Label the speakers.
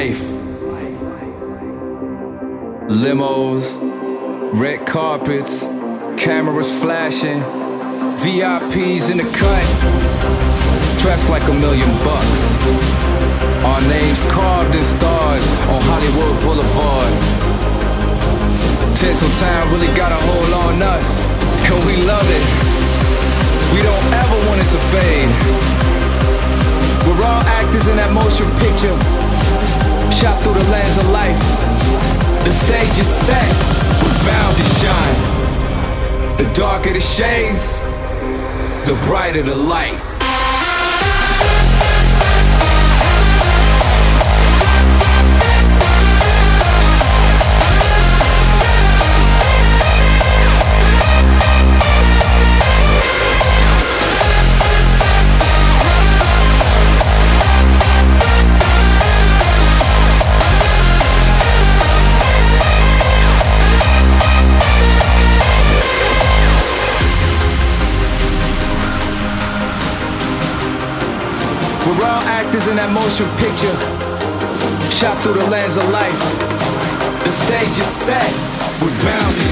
Speaker 1: life Limos, red carpets, cameras flashing, VIPs in the cut, dressed like a million bucks. Our names carved in stars on Hollywood Boulevard. Tinseltown really got a hold on us, and we love it. We don't ever want it to fade. We're all actors in that motion picture, shot through the lens of life. Stage is set, we're bound to shine. The darker the shades, the brighter the light. We're all actors in that motion picture, shot through the lens of life. The stage is set, we're bound to shine.